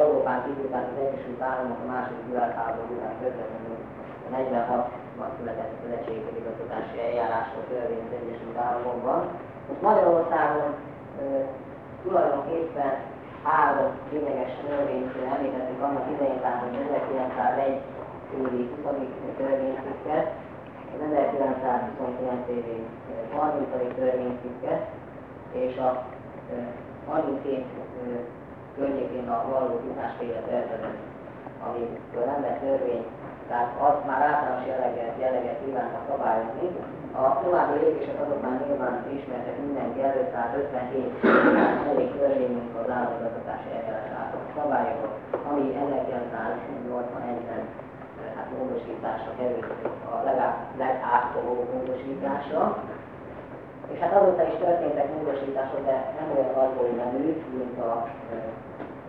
Európán kívül, tehát az Egyesült Államok a második világháború után közvetlenül 46-ban született szövetségi igazgatási eljárásról törvény az Egyesült Államokban. Most Magyarországon tulajdonképpen három lényeges törvényt említettük annak idején, tehát az 1901 évi 20. törvénycikket, az 1929 évi 30. törvénycikket, és a 37 környékén a való tudásféle tervezet, amikor nem lett törvény, tehát az már általános jelleget, jelleget kívánnak szabályozni, a további lépések azok már nyilván ismertek mindenki előtt, tehát 57 elég törvényünk az államigazgatási eljárás által szabályokon, ami 1981-ben hát módosításra került a legátfogó módosításra. És hát azóta is történtek módosítások, de nem olyan nagyból menő, mint a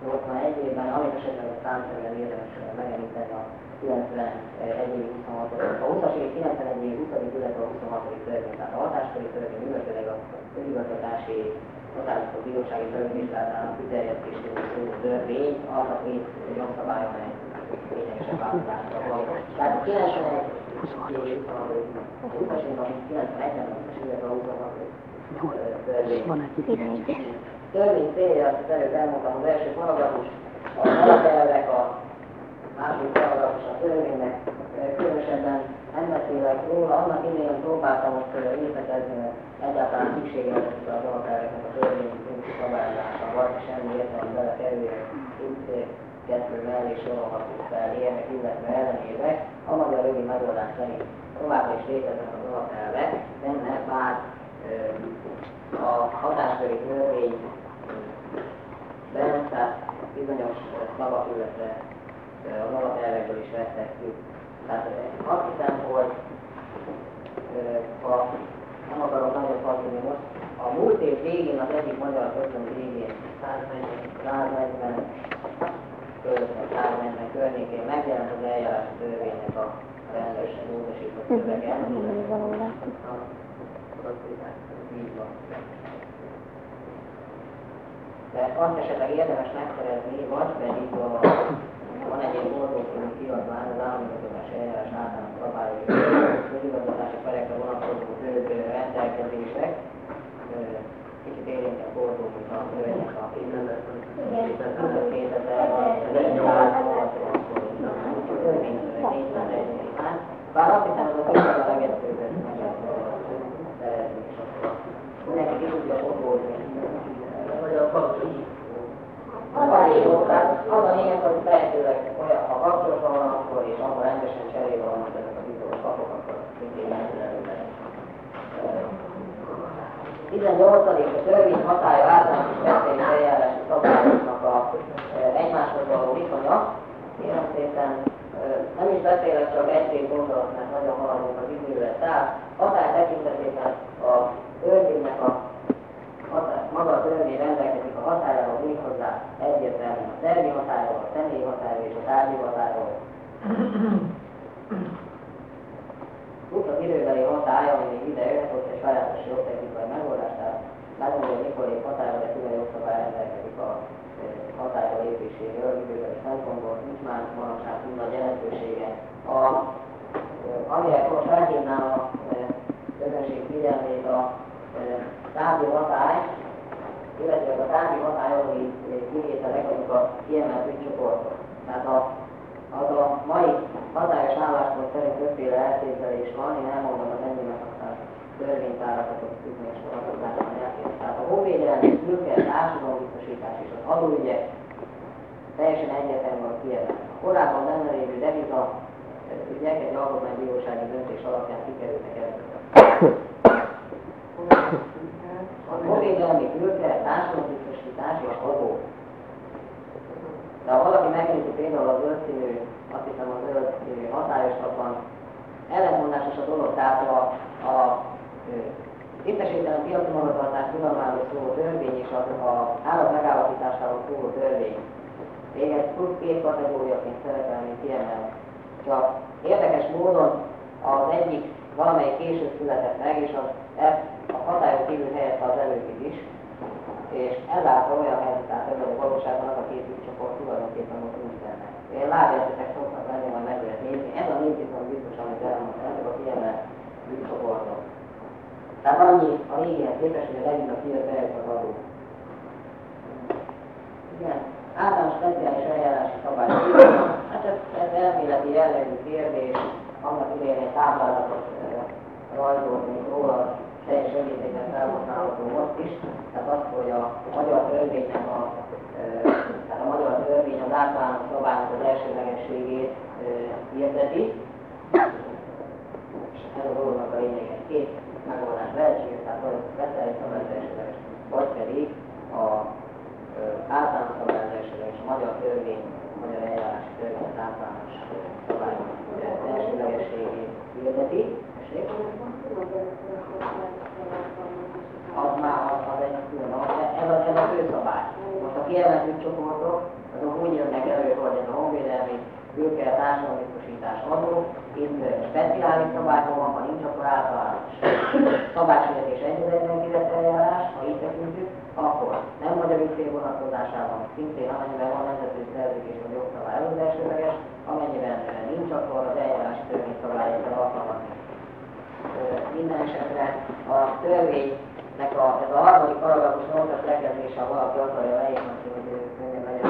81 évben, amit esetleg számszerűen érdemes megemlíteni a 91 év 26 a 20-as év 91 év 20 illetve a 26 törvény, tehát a hatáskori törvény, illetőleg a közigazgatási határozott bírósági törvényvizsgálatának kiterjesztéséről szóló törvény, az a két jogszabály, amely lényegesen változásra van. Tehát a 91 év 20-as év, amit 91-ben, a 20-as illetve a 26 törvény. Törvény célja, azt előbb elmondtam, az első paragrafus, a alapelvek, a második paragrafus a törvénynek, különösebben nem beszélek róla, annak idején próbáltam ott részletezni, egyáltalán szüksége az alapelveknek a törvény szabályozása, vagy semmi értelme belekerüljön, úgy kettő mellé sorolhatunk fel érnek, illetve ellenérvek, a magyar rövid megoldás szerint továbbra is léteznek az alapelvek, benne bár a hatásköri törvényben, tehát bizonyos szavak, illetve az alapelvekből is vettek ki. Tehát azt hiszem, hogy ha nem akarok nagyon fazulni most, a múlt év végén az egyik magyar közöm végén 140 140 környékén megjelent az eljárás törvénynek a rendesen módosított szövege. De azt esetleg érdemes megszerezni, vagy pedig a van egy ilyen orvosi kiadvány, az államigazgatás eljárás általános szabályok, közigazgatási perekre vonatkozó főbb rendelkezések, kicsit érintve a fordulót a szövegnek a 2001 bár azt hiszem, hogy a könyv a és akkor mindenki ki tudja fotózni. Vagy a kapcsolat tehát az a lényeg, hogy lehetőleg olyan, ha kapcsolatban van, akkor és akkor rendesen cserébe vannak ezek a bizonyos kapok, akkor szintén megfelelően. 18. a törvény hatája általános beszélés eljárási szabályoknak a egymás mondja, kérem szépen, nem is beszélek csak egy-két gondolat, mert nagyon haladunk az időre. Tehát határ tekintetében a törvénynek a határ, maga a törvény rendelkezik a határával méghozzá egyértelműen a szervi határól, a személyi határól és a tárgyi határól. Az időbeli hatály, ami még ide jött, ott egy sajátos jogtechnikai megoldás, tehát megmondja, mikor lép határa, de külön jogszabály rendelkezik a hatályba lépéséről, időbeli szempontból, nincs már manapság túl nagy jelentősége. A, amire most felhívnám a közönség figyelmét a tárgyi hatály, illetve a tárgyi hatály aluli kivételek, azok a kiemelt ügycsoportok. Tehát a, az a mai hatályos álláspont szerint többféle elképzelés van, én elmondom az enyémet, aztán törvénytárakat tudni és vonatkozásban elképzelni. Tehát a honvédelmi, külkel, társadalombiztosítás és az adóügyek teljesen egyértelműen kiemelt. A korábban benne lévő deviza ügyek egy alkotmánybírósági döntés alapján kikerülnek ebből. A honvédelmi külkel, társadalombiztosítás és adó. De ha valaki megnézi például a zöld azt hiszem a zöld színű hatályosabban, ellentmondásos a dolog, tehát a, a, tisztességtelen piaci magatartás tudomáról szóló törvény és az a állat megállapításáról szóló törvény. Még ez plusz két kategóriaként szerepelni kiemel. Csak érdekes módon az egyik valamelyik később született meg, és az ezt hatályon kívül helyezte az előbbit is, és ezáltal olyan helyzet állt ebben a valóságban az a két csoport tulajdonképpen most nincsenek. Én lábjegyzetek szoktak lenni, majd meg lehet nézni. Ez a négy viszont biztos, amit elmondtam, ezek a kiemelt ügycsoportok. Tehát annyi a régihez képest, hogy a leginkább kijött bejött az adó. Igen. Általános speciális eljárási szabály. Hát ez, ez elméleti jellegű kérdés, annak idején egy táblázatot rajzolt, mint róla teljes egészében felhasználható most is. Tehát az, hogy a magyar törvénynek a, tehát a magyar törvény az általános szabálynak az elsőlegességét hirdeti. Ez a dolognak a lényege. Két megoldás lehetséges, tehát vagy beszeregy szabály az elsőleges, vagy pedig a általános szabály az elsőleges, a magyar törvény, a magyar eljárási törvény az általános szabálynak az elsőlegességét hirdeti. Az már az, az egy külön, ez a, ez a főszabály. Most a kiemelt csoportok, azok úgy jönnek elő, hogy ez a honvédelmi külkel társadalombiztosítás adó, itt speciális szabályban van, ha nincs, akkor általános szabálysértés egyezegyben kivett eljárás, ha így tekintjük, akkor nem magyar ügyfél vonatkozásában szintén amennyiben van nemzetközi szerződés vagy jogszabály az elsőleges, amennyiben nincs, akkor az eljárási törvényszabályokra alkalmazni minden esetre a törvénynek a, ez a harmadik paragrafus 8-as bekezdése, ha valaki akarja leírni, hogy könnyen legyen.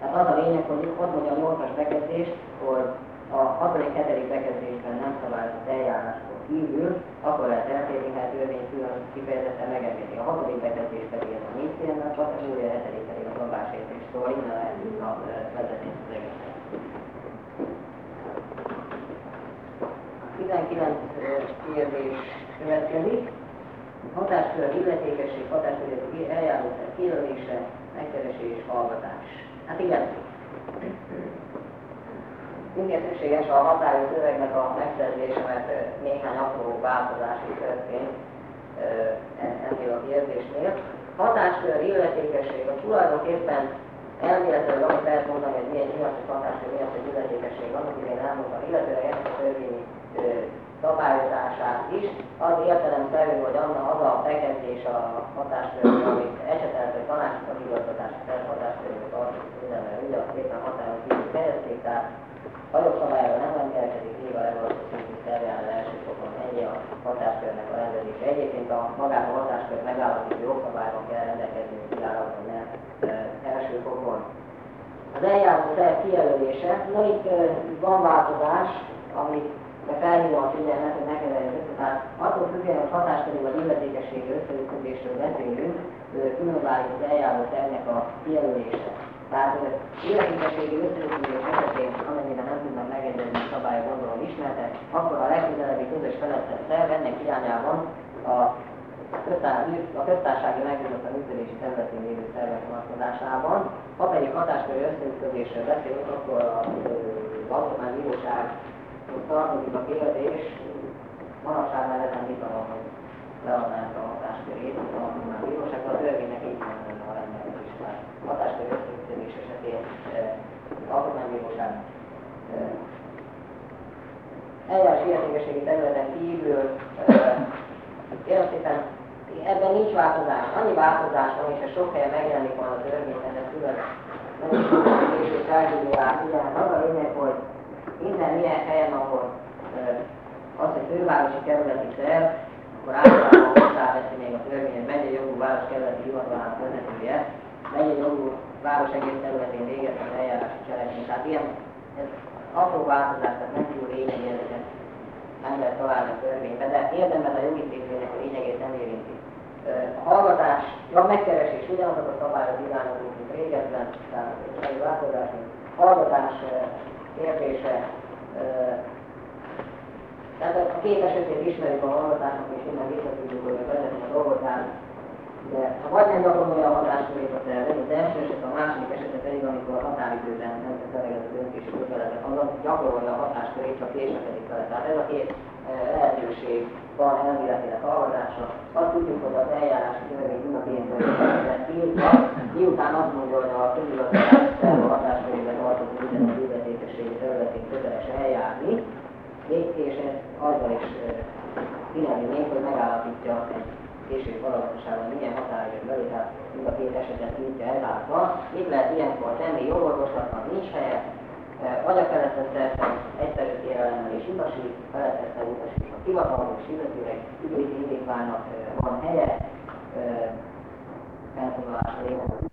Tehát az a lényeg, hogy ott mondja a 8-as bekezdés, hogy a 6. 7. bekezdésben nem szabályozott eljáráskor kívül, akkor lehet eltérni, hát törvény külön kifejezetten megengedi. A 6. bekezdés pedig ez a 4 célnak, a 7. pedig a szabásértés, szóval innen lehet vezetni az egészet. 19 kérdés következik. Hatáskör, illetékesség, hatáskör, eljárószer, kijelölése, megkeresés, hallgatás. Hát igen. Mindjárt szükséges a hatályos szövegnek a megszerzése, mert néhány apró változás is történt ennél a kérdésnél. Hatáskör, illetékesség, a tulajdonképpen elméletileg amit lehet mondani, hogy milyen nyilatkozat hatáskör, milyen hogy illetékesség van, amit én elmondtam, illetőleg ezt a törvényi szabályozását is, az értelemszerű, hogy anna az a bekezdés a hatáskörül, amit eseteltek tanácsi igazgatási hatáskörül tartozik, mert ugye a szépen határon kívül fejezték, tehát hajószabályra nem rendelkezik, még a legalacsonyabb szintű szervján első fokon ennyi a hatáskörnek a rendezése. Egyébként a magát a hatáskör megállapító jogszabályban kell rendelkezni, hogy kiállapon ne első fokon. Az eljáró szerv kijelölése, na itt van változás, amit de felhívom a figyelmet, hogy ne keverjük. Tehát attól függően, hogy hatáskörű vagy illetékességi összeütközésről beszélünk, külön válik az eljáró tervnek a kijelölése. Tehát illetékességi összeütközés esetén, amennyiben nem tudnak megegyezni a szabályok gondolom ismertek, akkor a legközelebbi közös felettes szerv ennek hiányában a a köztársasági megbízott a működési területén lévő szervek vonatkozásában. Ha pedig hatásköri összeütközésről beszélünk, akkor a ö, alkotmánybírósághoz tartozik a kérdés, manapság már ezen vita van, hogy leadnánk a hatáskörét az alkotmánybíróságban, a törvénynek így van benne a rendelkezés. Tehát hatásköri összeütközés esetén az alkotmánybíróság ö, eljárási illetékességi területen kívül kérem szépen, ebben nincs változás. Annyi változás van, és ez sok helyen megjelenik van a törvényben, ez külön nem is később felhívják. Ugye az a lényeg, hogy minden milyen helyen, ahol az, hogy fővárosi kerületi szerv, akkor általában hozzáveszi még a törvény, hogy megyei jogú város kerületi hivatalának vezetője, megyei jogú város egész területén végezhet eljárási cselekményt. Tehát ilyen ez apró változás, tehát nem túl lényegi ezeket nem lehet találni a törvénybe, de érdemben a jogi tévénynek a lényegét nem érinti. A hallgatás, a megkeresés ugyanazok a szabályok irányulunk, mint régebben, tehát egy változás, hallgatás kérdése, tehát a két esetét ismerjük a hallgatásnak, és innen vissza tudjuk hogy vezetni a dolgot, tehát de ha vagy nem gyakorolja a hatáskörét a tervez, az első eset, a második eset pedig, amikor határidőben nem tesz eleget a döntési kötelezettek, azon gyakorolja a hatáskörét, csak késlekedik vele. Tehát ez a két eh, lehetőség van elméletileg hallgatásra. Azt tudjuk, hogy az eljárási törvény mind a két írva, miután azt mondja, hogy a közigazgatás a hatáskörében tartozó ugyanaz illetékességi területén köteles eljárni, és ez azzal is figyelni még, hogy megállapítja egy később valóságban milyen határidőn belül, tehát mind a két esetet nyújtja ezáltal. Mit lehet ilyenkor tenni? Jogorvoslatnak nincs helye, vagy a felettes szerzem egyszerű kérelemmel és utasít, felettette utasít a hivatalos, illetőleg ügyvédi indítványnak van helye, elfoglalásra lényeg.